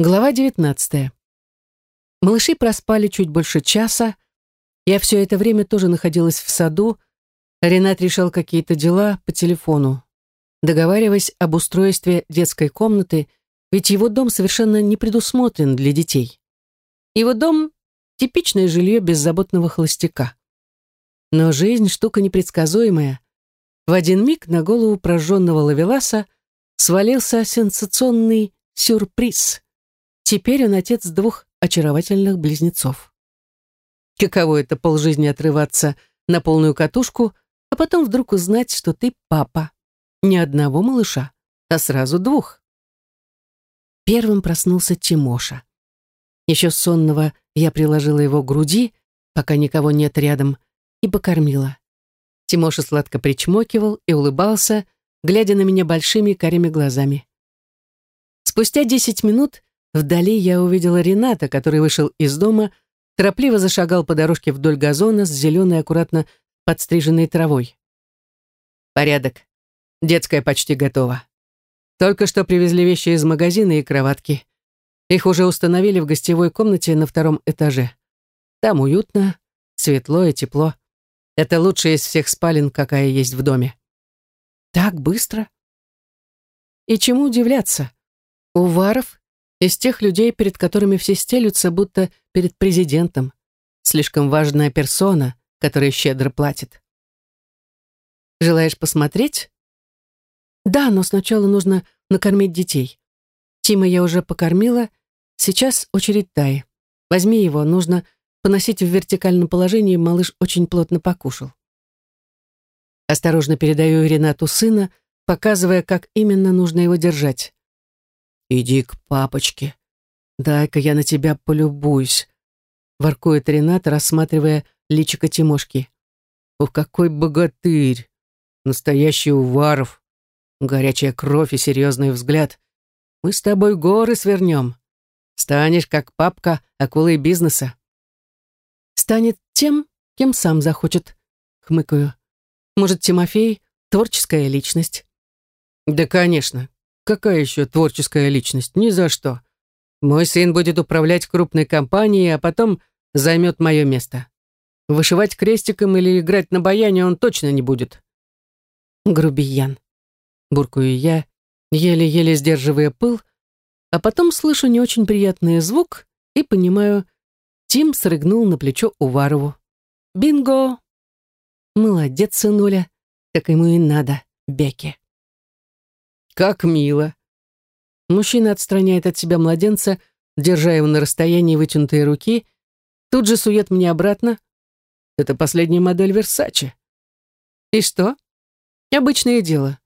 Глава 19. Малыши проспали чуть больше часа. Я все это время тоже находилась в саду. Ренат решал какие-то дела по телефону, договариваясь об устройстве детской комнаты, ведь его дом совершенно не предусмотрен для детей. Его дом — типичное жилье беззаботного холостяка. Но жизнь — штука непредсказуемая. В один миг на голову прожженного лавеласа свалился сенсационный сюрприз — Теперь он отец двух очаровательных близнецов. Каково это полжизни отрываться на полную катушку, а потом вдруг узнать, что ты папа. Не одного малыша, а сразу двух. Первым проснулся Тимоша. Еще сонного я приложила его к груди, пока никого нет рядом, и покормила. Тимоша сладко причмокивал и улыбался, глядя на меня большими карими глазами. Спустя десять минут Вдали я увидела Рената, который вышел из дома, торопливо зашагал по дорожке вдоль газона с зеленой аккуратно подстриженной травой. Порядок. Детская почти готова. Только что привезли вещи из магазина и кроватки. Их уже установили в гостевой комнате на втором этаже. Там уютно, светло и тепло. Это лучшая из всех спален, какая есть в доме. Так быстро? И чему удивляться? Уваров из тех людей, перед которыми все стелются, будто перед президентом. Слишком важная персона, которая щедро платит. Желаешь посмотреть? Да, но сначала нужно накормить детей. Тима я уже покормила, сейчас очередь Таи. Возьми его, нужно поносить в вертикальном положении, малыш очень плотно покушал. Осторожно передаю Ренату сына, показывая, как именно нужно его держать. «Иди к папочке. Дай-ка я на тебя полюбуюсь», — воркует Ренат, рассматривая личико Тимошки. «Ух, какой богатырь! Настоящий Уваров! Горячая кровь и серьезный взгляд. Мы с тобой горы свернем. Станешь, как папка, акулой бизнеса». «Станет тем, кем сам захочет», — хмыкаю. «Может, Тимофей — творческая личность?» «Да, конечно. Какая еще творческая личность? Ни за что. Мой сын будет управлять крупной компанией, а потом займет мое место. Вышивать крестиком или играть на баяне он точно не будет. Грубиян. Буркую я, еле-еле сдерживая пыл, а потом слышу не очень приятный звук и понимаю, Тим срыгнул на плечо Уварову. «Бинго!» «Молодец, сынуля, так ему и надо, Беки». «Как мило!» Мужчина отстраняет от себя младенца, держа его на расстоянии вытянутой руки, тут же сует мне обратно. Это последняя модель Версаче. И что? Обычное дело.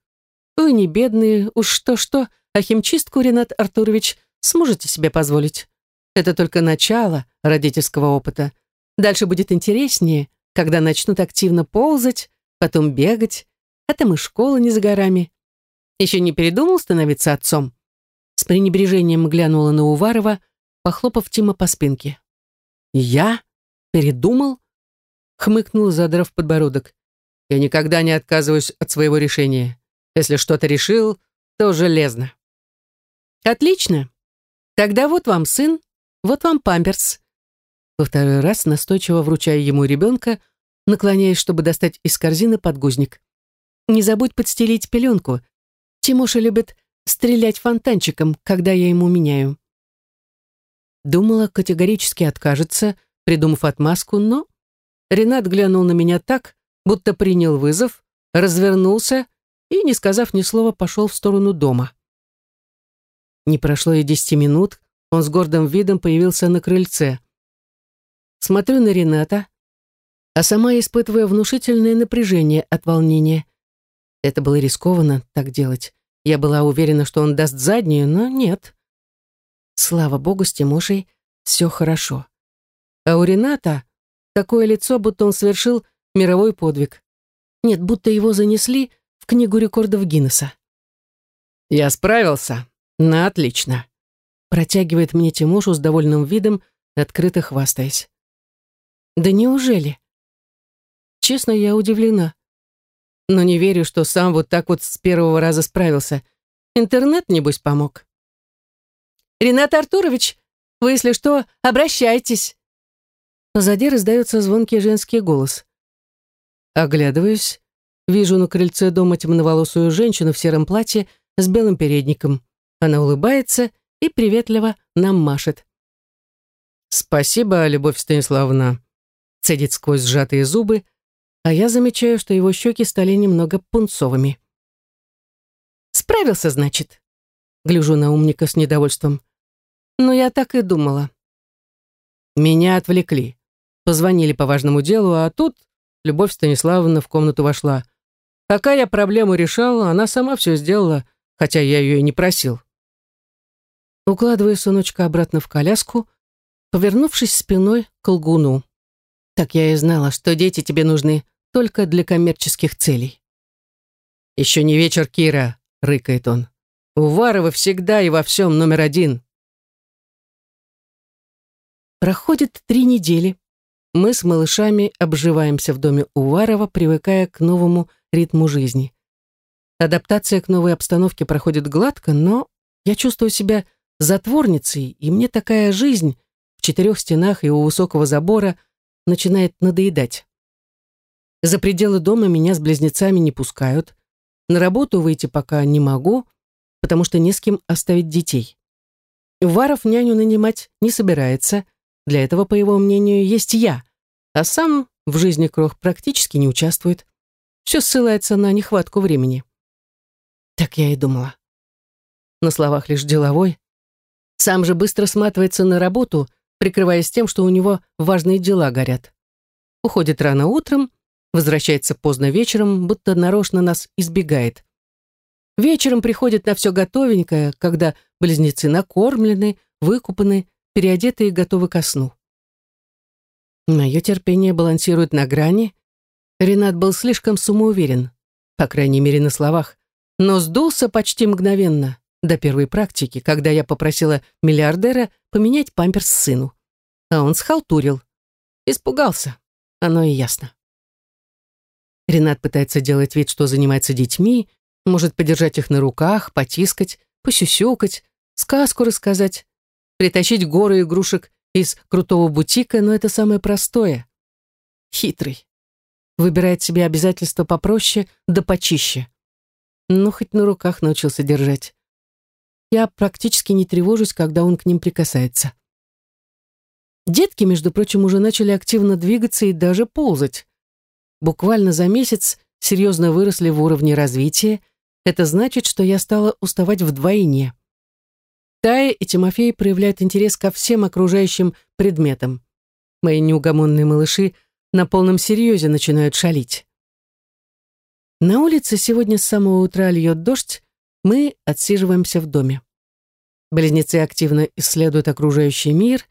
Вы не бедные, уж что-что, а химчистку, Ренат Артурович, сможете себе позволить. Это только начало родительского опыта. Дальше будет интереснее, когда начнут активно ползать, потом бегать, а там и школа не за горами. Еще не передумал становиться отцом?» С пренебрежением глянула на Уварова, похлопав Тима по спинке. «Я? Передумал?» Хмыкнул, задрав подбородок. «Я никогда не отказываюсь от своего решения. Если что-то решил, то железно». «Отлично. Тогда вот вам сын, вот вам памперс». Во второй раз настойчиво вручая ему ребенка, наклоняясь, чтобы достать из корзины подгузник. «Не забудь подстелить пеленку, Тимоша любит стрелять фонтанчиком, когда я ему меняю. Думала, категорически откажется, придумав отмазку, но Ренат глянул на меня так, будто принял вызов, развернулся и, не сказав ни слова, пошел в сторону дома. Не прошло и десяти минут, он с гордым видом появился на крыльце. Смотрю на Рената, а сама испытываю внушительное напряжение от волнения. Это было рискованно так делать. Я была уверена, что он даст заднюю, но нет. Слава богу, с Тимошей все хорошо. А у Рената такое лицо, будто он совершил мировой подвиг. Нет, будто его занесли в книгу рекордов Гиннесса. «Я справился. На отлично», — протягивает мне Тимошу с довольным видом, открыто хвастаясь. «Да неужели?» Честно, я удивлена но не верю, что сам вот так вот с первого раза справился. Интернет, небось, помог. Ренат Артурович, вы, если что, обращайтесь!» Позади раздается звонкий женский голос. Оглядываюсь, вижу на крыльце дома темноволосую женщину в сером платье с белым передником. Она улыбается и приветливо нам машет. «Спасибо, Любовь Станиславовна», — цедит сквозь сжатые зубы, а я замечаю, что его щеки стали немного пунцовыми. «Справился, значит?» — гляжу на умника с недовольством. «Ну, я так и думала». Меня отвлекли. Позвонили по важному делу, а тут Любовь Станиславовна в комнату вошла. Пока я проблему решал, она сама все сделала, хотя я ее и не просил. Укладываю сыночка обратно в коляску, повернувшись спиной к лгуну. Так я и знала, что дети тебе нужны только для коммерческих целей. «Еще не вечер, Кира», — рыкает он. «У Варова всегда и во всем номер один». Проходит три недели. Мы с малышами обживаемся в доме Уварова, привыкая к новому ритму жизни. Адаптация к новой обстановке проходит гладко, но я чувствую себя затворницей, и мне такая жизнь в четырех стенах и у высокого забора начинает надоедать. За пределы дома меня с близнецами не пускают. На работу выйти пока не могу, потому что не с кем оставить детей. Варов няню нанимать не собирается. Для этого, по его мнению, есть я, а сам в жизни Крох практически не участвует. Все ссылается на нехватку времени. Так я и думала. На словах лишь деловой. Сам же быстро сматывается на работу, прикрываясь тем, что у него важные дела горят. Уходит рано утром, возвращается поздно вечером, будто нарочно нас избегает. Вечером приходит на все готовенькое, когда близнецы накормлены, выкупаны, переодеты и готовы ко сну. Мое терпение балансирует на грани. Ренат был слишком самоуверен, по крайней мере на словах, но сдулся почти мгновенно, до первой практики, когда я попросила миллиардера поменять памперс сыну. А он схалтурил. Испугался. Оно и ясно. Ренат пытается делать вид, что занимается детьми, может подержать их на руках, потискать, посюсюкать, сказку рассказать, притащить горы игрушек из крутого бутика, но это самое простое. Хитрый. Выбирает себе обязательства попроще да почище. Ну, хоть на руках научился держать. Я практически не тревожусь, когда он к ним прикасается. Детки, между прочим, уже начали активно двигаться и даже ползать. Буквально за месяц серьезно выросли в уровне развития. Это значит, что я стала уставать вдвойне. Тая и Тимофей проявляют интерес ко всем окружающим предметам. Мои неугомонные малыши на полном серьезе начинают шалить. На улице сегодня с самого утра льет дождь, мы отсиживаемся в доме. Близнецы активно исследуют окружающий мир,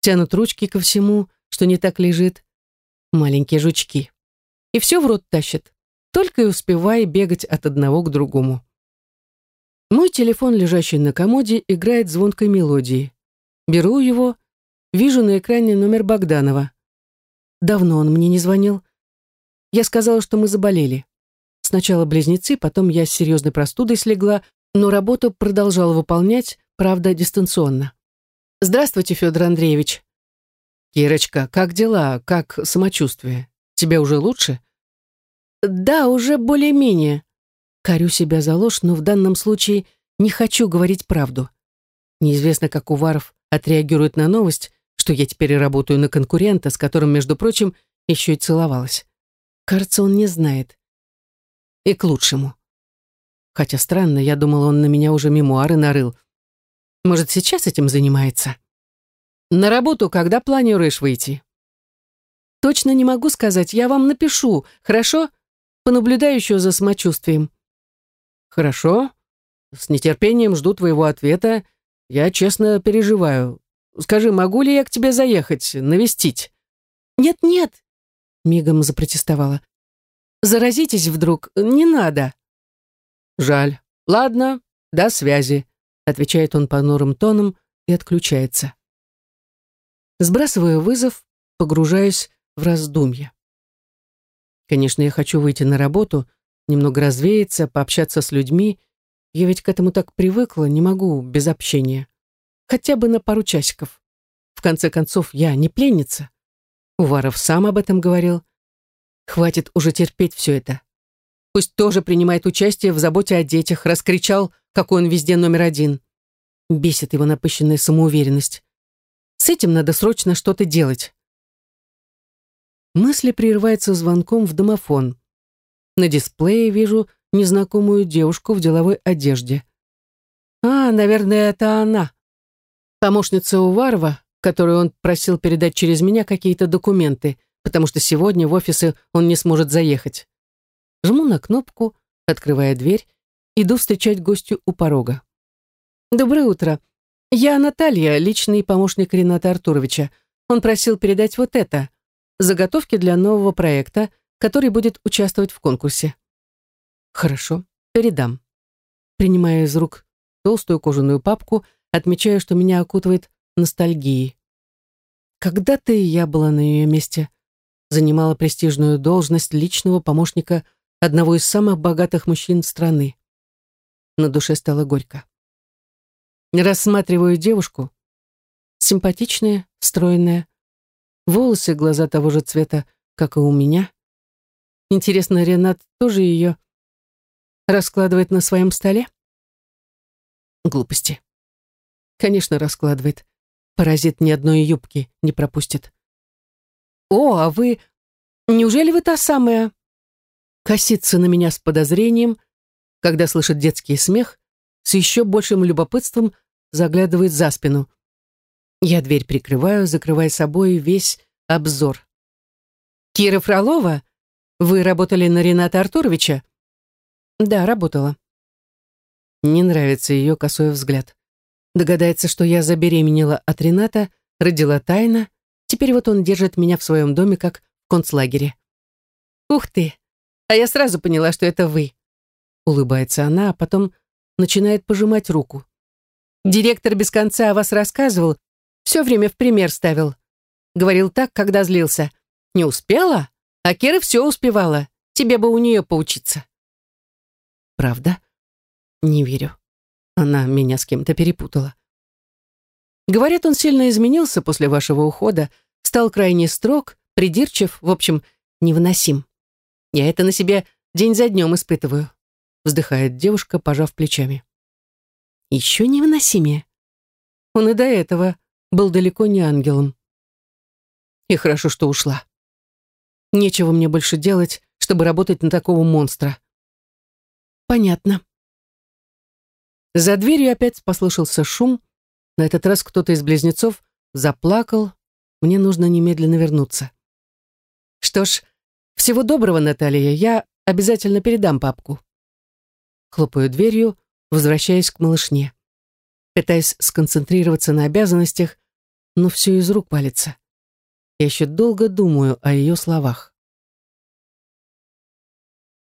тянут ручки ко всему, что не так лежит. Маленькие жучки. И все в рот тащат, только и успевая бегать от одного к другому. Мой телефон, лежащий на комоде, играет звонкой мелодией. Беру его, вижу на экране номер Богданова. Давно он мне не звонил. Я сказала, что мы заболели. Сначала близнецы, потом я с серьезной простудой слегла, но работу продолжала выполнять, правда, дистанционно. «Здравствуйте, Федор Андреевич». «Кирочка, как дела? Как самочувствие? Тебе уже лучше?» «Да, уже более-менее». Корю себя за ложь, но в данном случае не хочу говорить правду. Неизвестно, как Уваров отреагирует на новость, что я теперь работаю на конкурента, с которым, между прочим, еще и целовалась. Кажется, он не знает и к лучшему. Хотя странно, я думала, он на меня уже мемуары нарыл. Может, сейчас этим занимается? На работу когда планируешь выйти? Точно не могу сказать, я вам напишу, хорошо? Понаблюдаю еще за самочувствием. Хорошо. С нетерпением жду твоего ответа. Я честно переживаю. Скажи, могу ли я к тебе заехать, навестить? Нет-нет, мигом запротестовала. Заразитесь вдруг, не надо. Жаль. Ладно, до связи, отвечает он понурым тоном и отключается. Сбрасываю вызов, погружаюсь в раздумья. Конечно, я хочу выйти на работу, немного развеяться, пообщаться с людьми. Я ведь к этому так привыкла, не могу без общения. хотя бы на пару часиков. В конце концов, я не пленница. Уваров сам об этом говорил. Хватит уже терпеть все это. Пусть тоже принимает участие в заботе о детях, раскричал, какой он везде номер один. Бесит его напыщенная самоуверенность. С этим надо срочно что-то делать. Мысли прерываются звонком в домофон. На дисплее вижу незнакомую девушку в деловой одежде. А, наверное, это она. Помощница Уварова, которую он просил передать через меня какие-то документы, потому что сегодня в офисы он не сможет заехать. Жму на кнопку, открывая дверь, иду встречать гостю у порога. «Доброе утро. Я Наталья, личный помощник Рената Артуровича. Он просил передать вот это. Заготовки для нового проекта, который будет участвовать в конкурсе». «Хорошо, передам». Принимая из рук толстую кожаную папку, отмечаю, что меня окутывает ностальгией. Когда-то я была на ее месте, занимала престижную должность личного помощника одного из самых богатых мужчин страны. На душе стало горько. Рассматриваю девушку. Симпатичная, стройная. Волосы, глаза того же цвета, как и у меня. Интересно, Ренат тоже ее раскладывает на своем столе? Глупости. Конечно, раскладывает. Паразит ни одной юбки не пропустит. «О, а вы... Неужели вы та самая?» Косится на меня с подозрением, когда слышит детский смех, с еще большим любопытством заглядывает за спину. Я дверь прикрываю, закрывая собой весь обзор. «Кира Фролова? Вы работали на Рената Артуровича?» «Да, работала». Не нравится ее косой взгляд. Догадается, что я забеременела от Рената, родила тайно, теперь вот он держит меня в своем доме, как в концлагере. «Ух ты! А я сразу поняла, что это вы!» Улыбается она, а потом начинает пожимать руку. Директор без конца о вас рассказывал, все время в пример ставил. Говорил так, когда злился. Не успела? А Кира все успевала. Тебе бы у нее поучиться. Правда? Не верю. Она меня с кем-то перепутала. Говорят, он сильно изменился после вашего ухода, стал крайне строг, придирчив, в общем, невыносим. Я это на себе день за днем испытываю, вздыхает девушка, пожав плечами еще невыносимее. Он и до этого был далеко не ангелом. И хорошо, что ушла. Нечего мне больше делать, чтобы работать на такого монстра. Понятно. За дверью опять послышался шум. На этот раз кто-то из близнецов заплакал. Мне нужно немедленно вернуться. Что ж, всего доброго, Наталья. Я обязательно передам папку. Хлопаю дверью, возвращаясь к малышне. Пытаясь сконцентрироваться на обязанностях, но все из рук валится. Я еще долго думаю о ее словах.